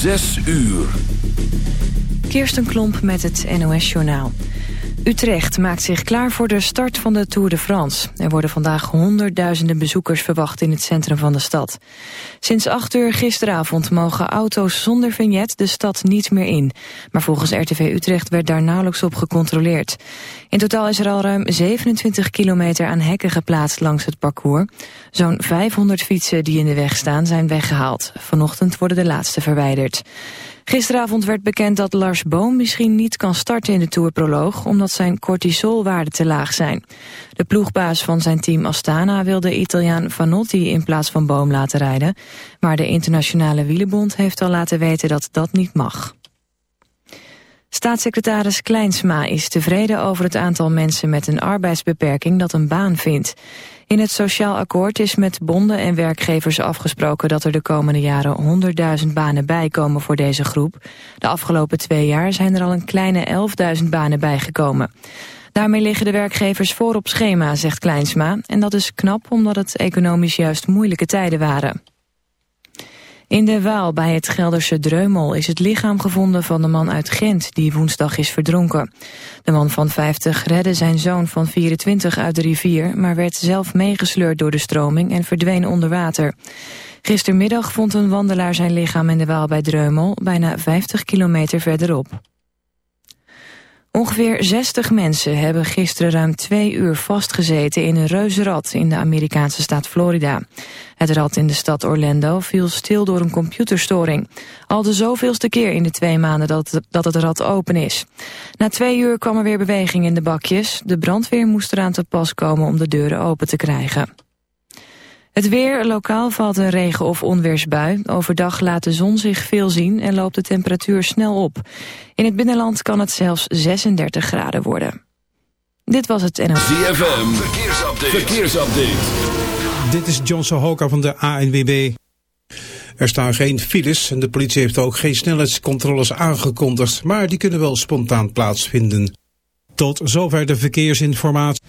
Zes uur. Kirsten Klomp met het NOS-journaal. Utrecht maakt zich klaar voor de start van de Tour de France. Er worden vandaag honderdduizenden bezoekers verwacht in het centrum van de stad. Sinds 8 uur gisteravond mogen auto's zonder vignet de stad niet meer in. Maar volgens RTV Utrecht werd daar nauwelijks op gecontroleerd. In totaal is er al ruim 27 kilometer aan hekken geplaatst langs het parcours. Zo'n 500 fietsen die in de weg staan zijn weggehaald. Vanochtend worden de laatste verwijderd. Gisteravond werd bekend dat Lars Boom misschien niet kan starten in de Tourproloog... omdat zijn cortisolwaarden te laag zijn. De ploegbaas van zijn team Astana wil de Italiaan Vanotti in plaats van Boom laten rijden. Maar de internationale wielenbond heeft al laten weten dat dat niet mag. Staatssecretaris Kleinsma is tevreden over het aantal mensen met een arbeidsbeperking dat een baan vindt. In het sociaal akkoord is met bonden en werkgevers afgesproken dat er de komende jaren 100.000 banen bijkomen voor deze groep. De afgelopen twee jaar zijn er al een kleine 11.000 banen bijgekomen. Daarmee liggen de werkgevers voor op schema, zegt Kleinsma. En dat is knap omdat het economisch juist moeilijke tijden waren. In de Waal bij het Gelderse Dreumel is het lichaam gevonden van de man uit Gent die woensdag is verdronken. De man van 50 redde zijn zoon van 24 uit de rivier, maar werd zelf meegesleurd door de stroming en verdween onder water. Gistermiddag vond een wandelaar zijn lichaam in de Waal bij Dreumel, bijna 50 kilometer verderop. Ongeveer 60 mensen hebben gisteren ruim twee uur vastgezeten in een reuzenrad in de Amerikaanse staat Florida. Het rad in de stad Orlando viel stil door een computerstoring. Al de zoveelste keer in de twee maanden dat, dat het rad open is. Na twee uur kwam er weer beweging in de bakjes. De brandweer moest eraan te pas komen om de deuren open te krijgen. Het weer, lokaal valt een regen- of onweersbui. Overdag laat de zon zich veel zien en loopt de temperatuur snel op. In het binnenland kan het zelfs 36 graden worden. Dit was het NL. ZFM, verkeersupdate. verkeersupdate. Dit is John Sohoka van de ANWB. Er staan geen files en de politie heeft ook geen snelheidscontroles aangekondigd, maar die kunnen wel spontaan plaatsvinden. Tot zover de verkeersinformatie.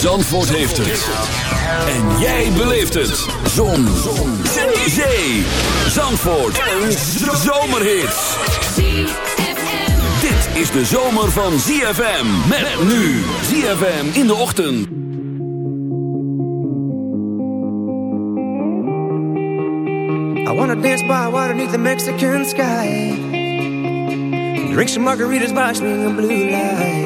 Zandvoort heeft het. En jij beleeft het. Zon. Zon. Zee. Zandvoort. Een zomerhit. Dit is de zomer van ZFM. Met nu. ZFM in de ochtend. I wanna dance by water beneath the Mexican sky. Drink some margaritas by swinging blue lights.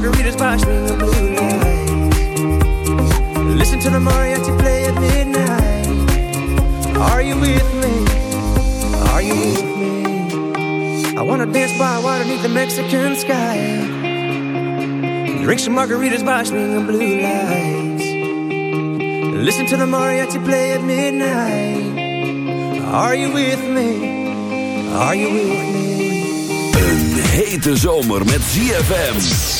Margaritas swinging blue lights. Listen to the mariachi play at midnight. Are you with me? Are you with me? I wanna dance by water beneath the Mexican sky. Drink some margaritas by swinging blue lights. Listen to the mariachi play at midnight. Are you with me? Are you with me? Een hete zomer met ZFM.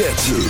Hoofdletter Z.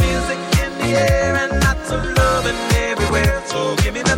music in the air and lots of loving everywhere. So give me the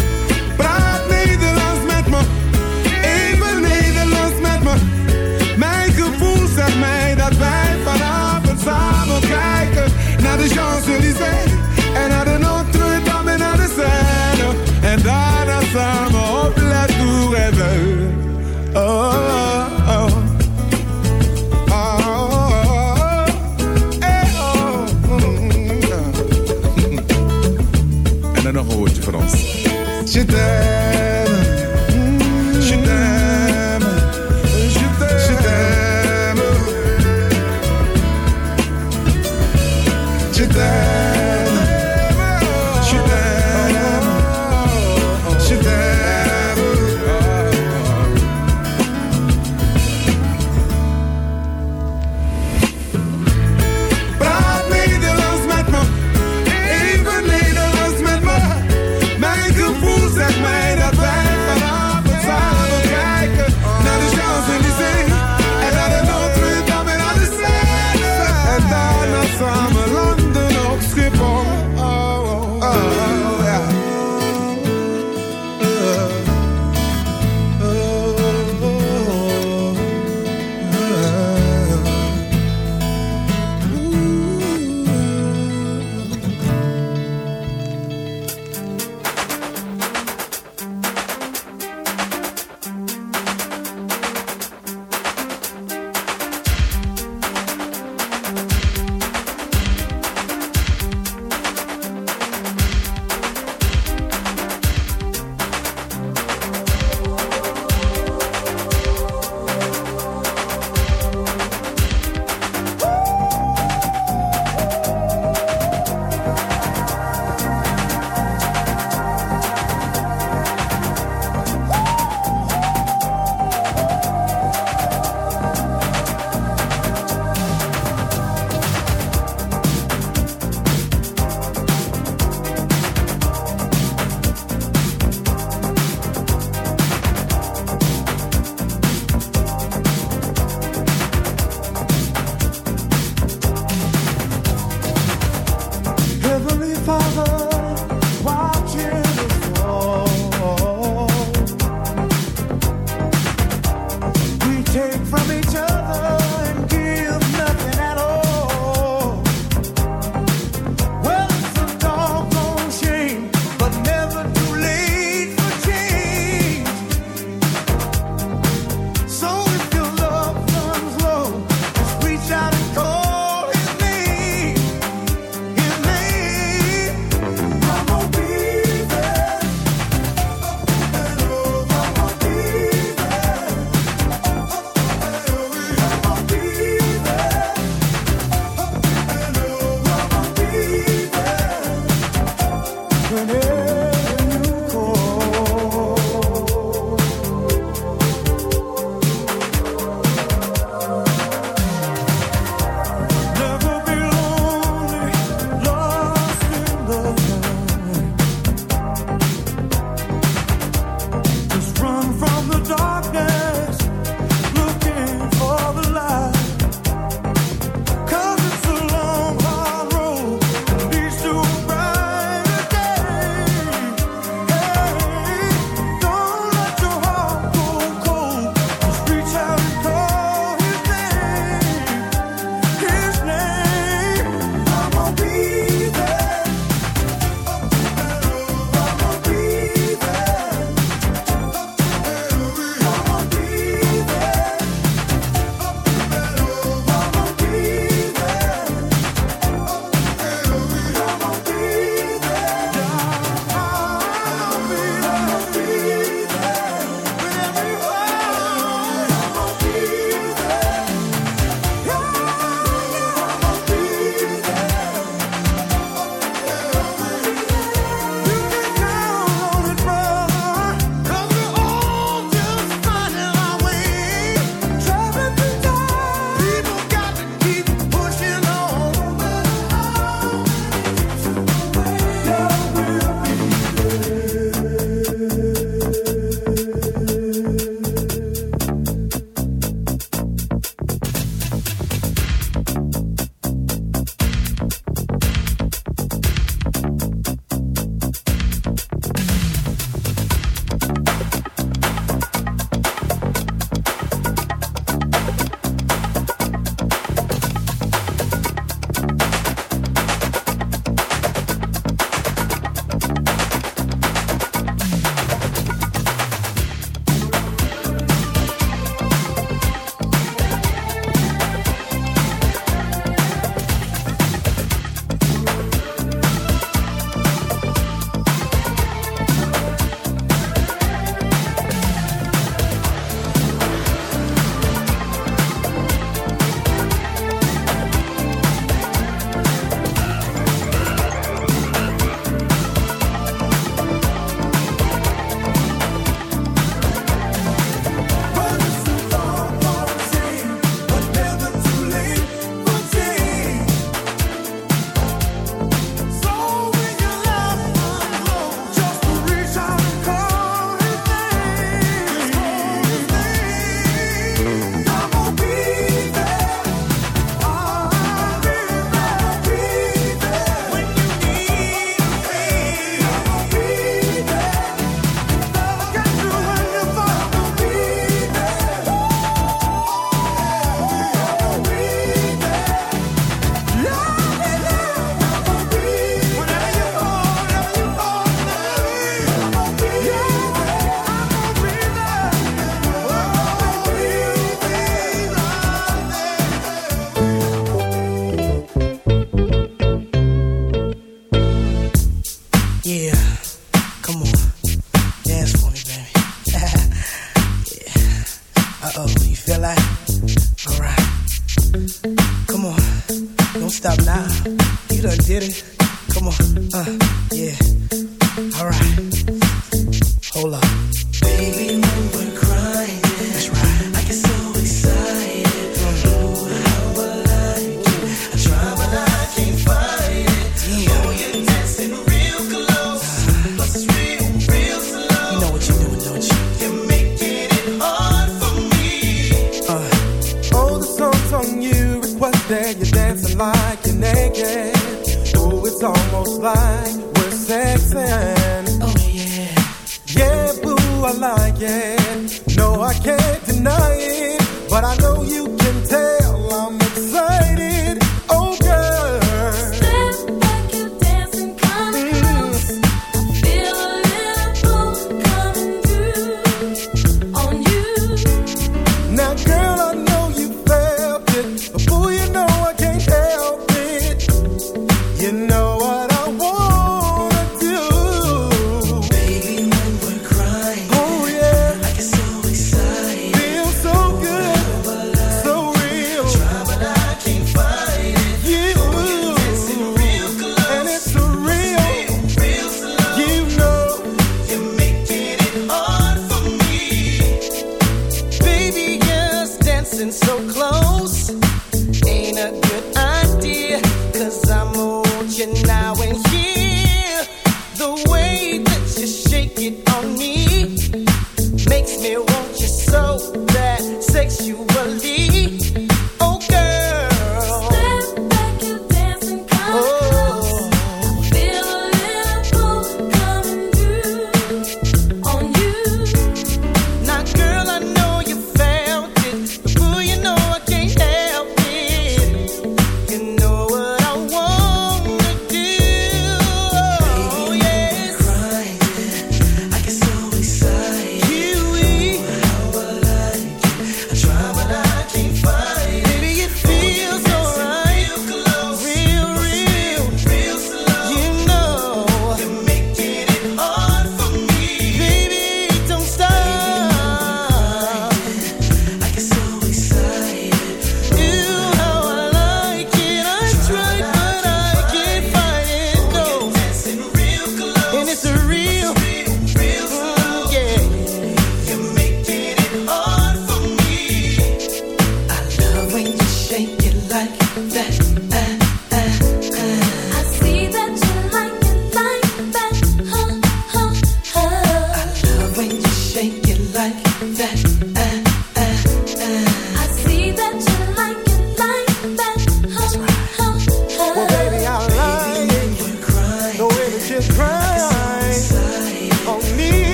te der.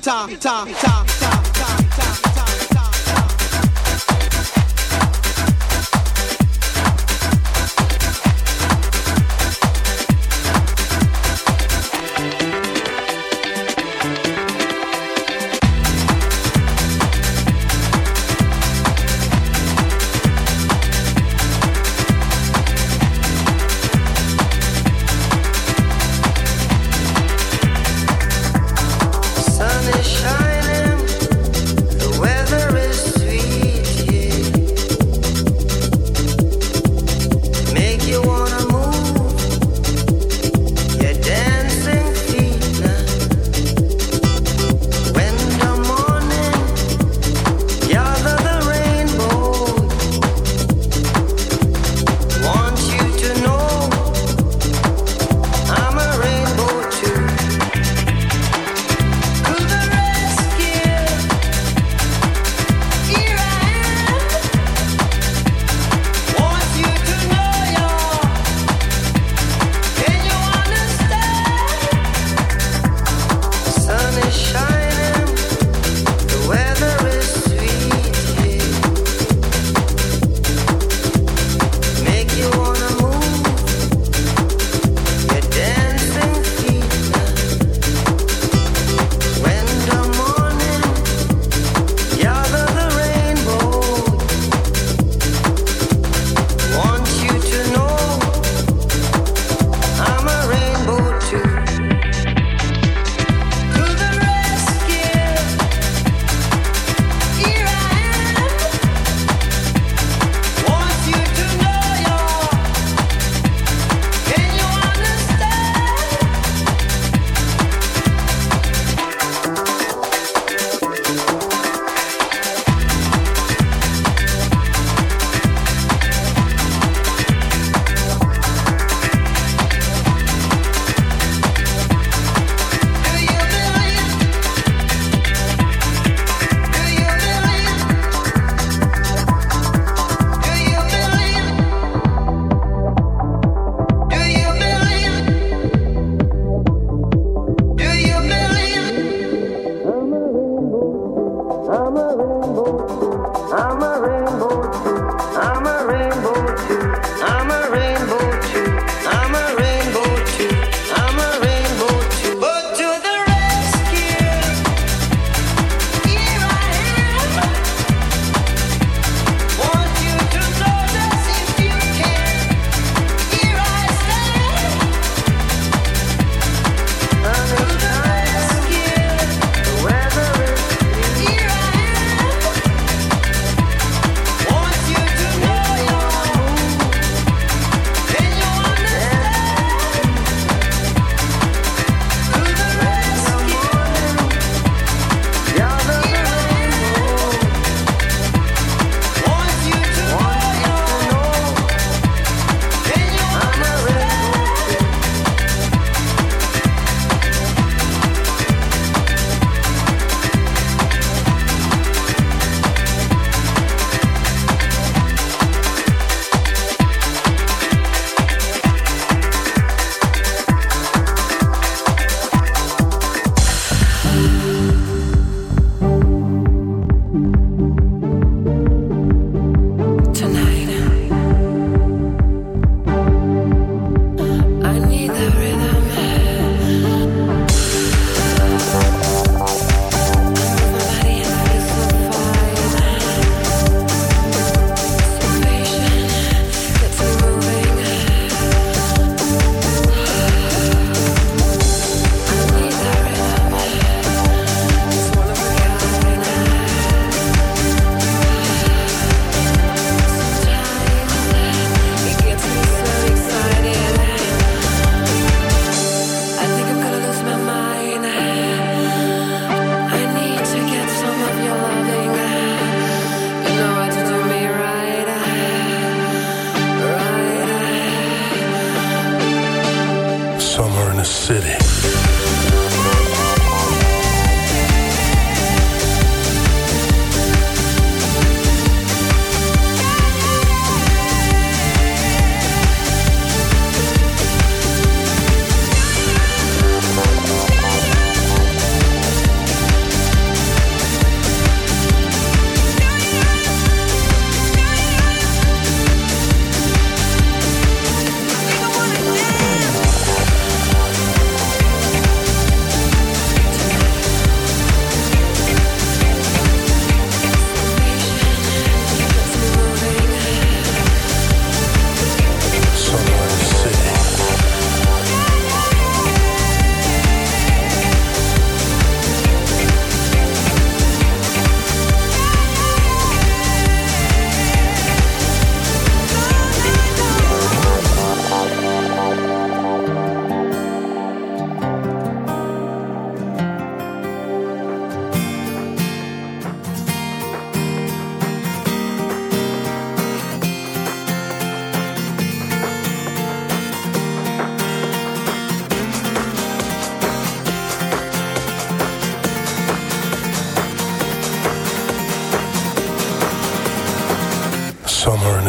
Ta, ta, ta,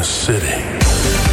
the city.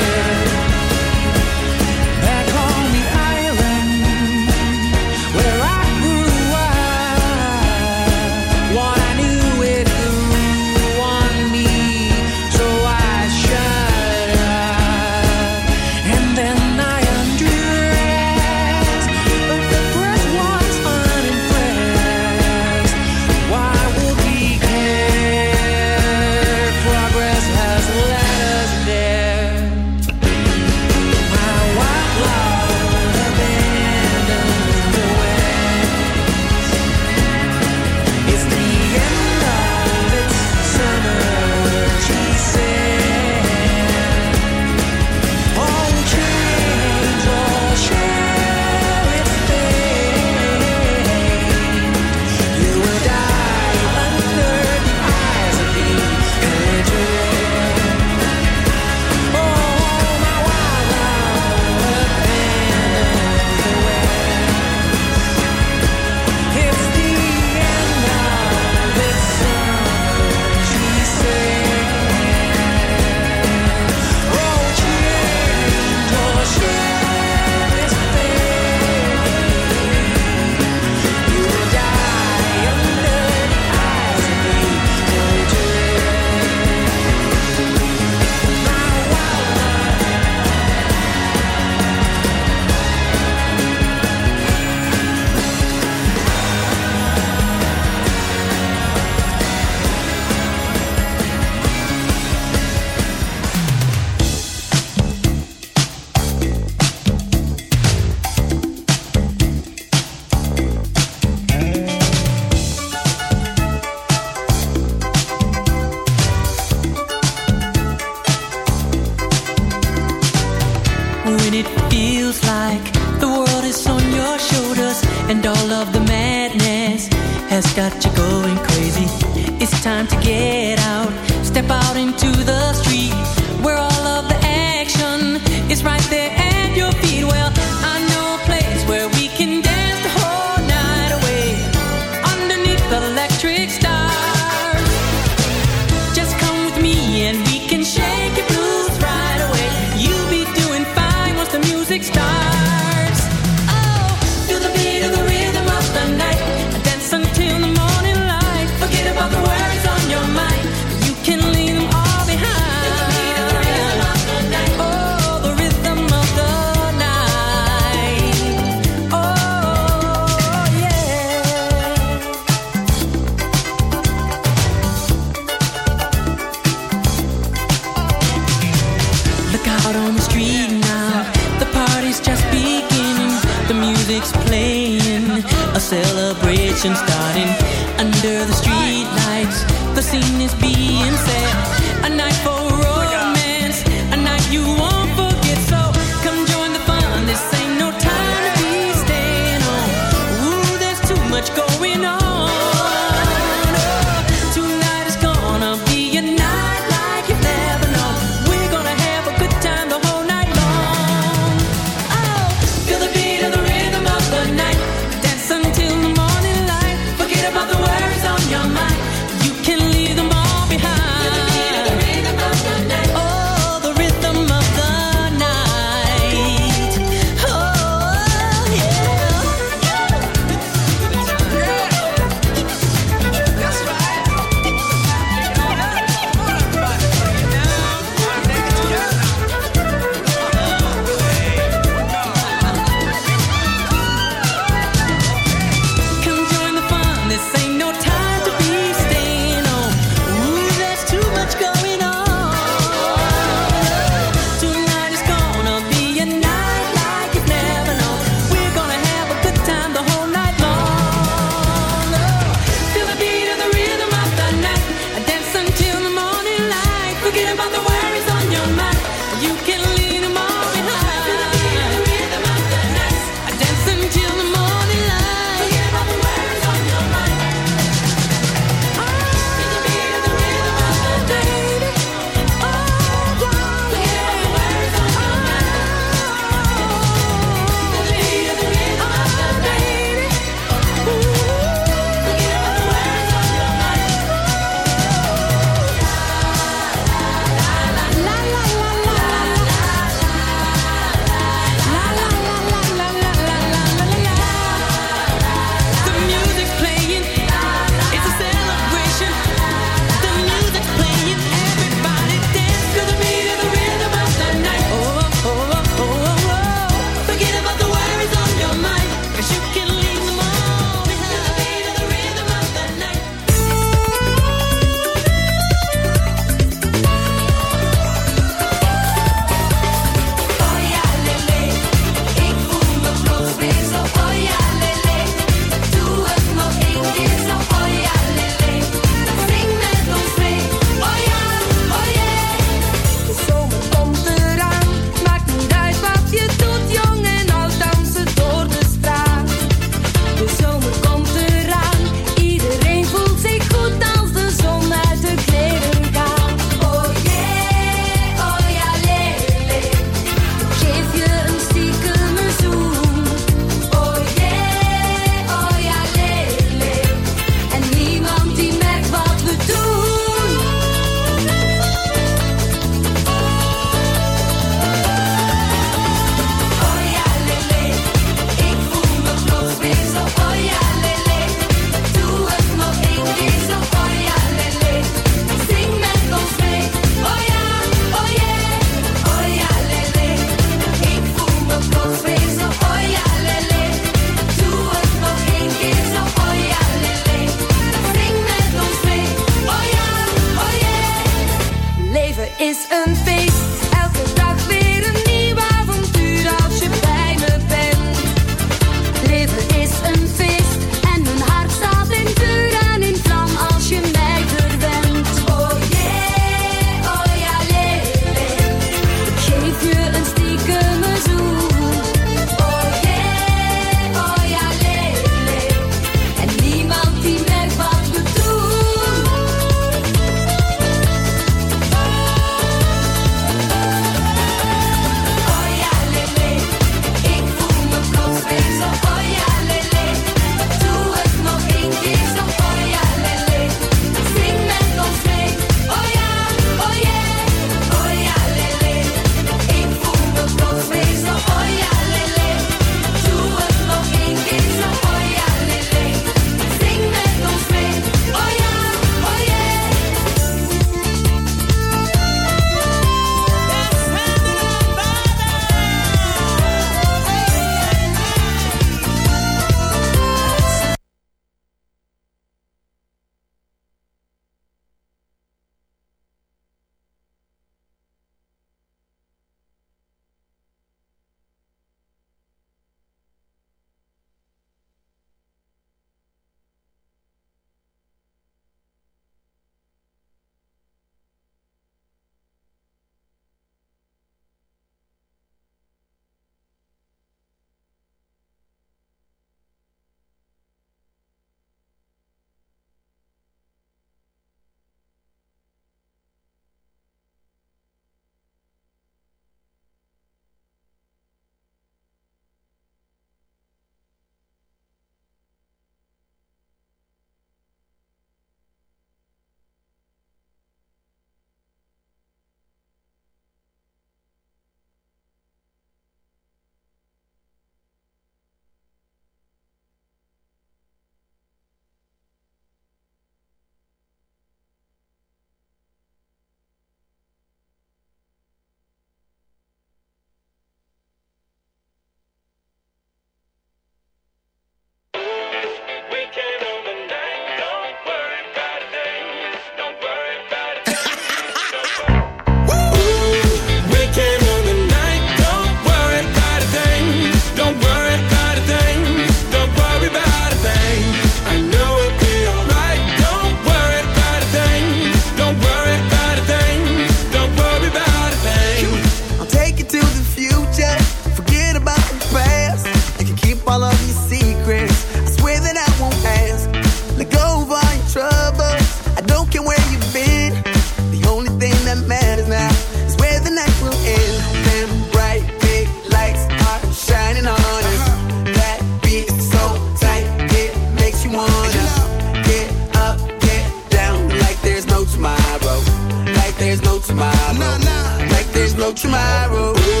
tomorrow.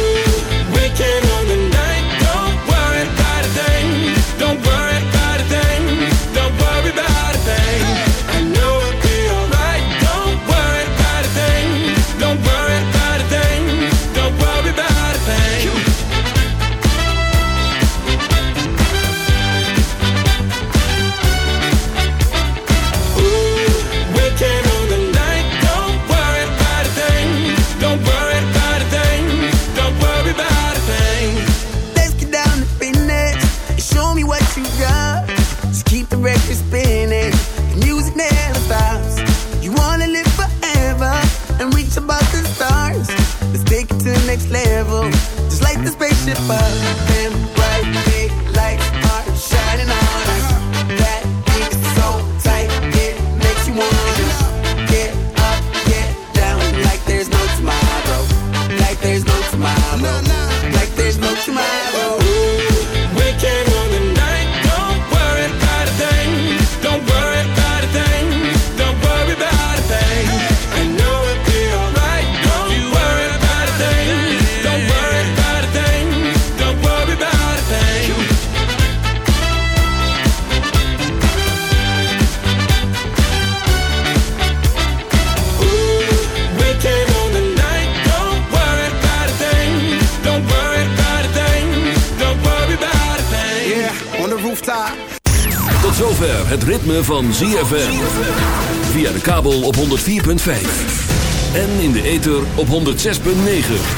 106.9.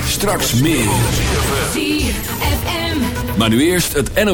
Straks meer. Maar nu eerst het NOS.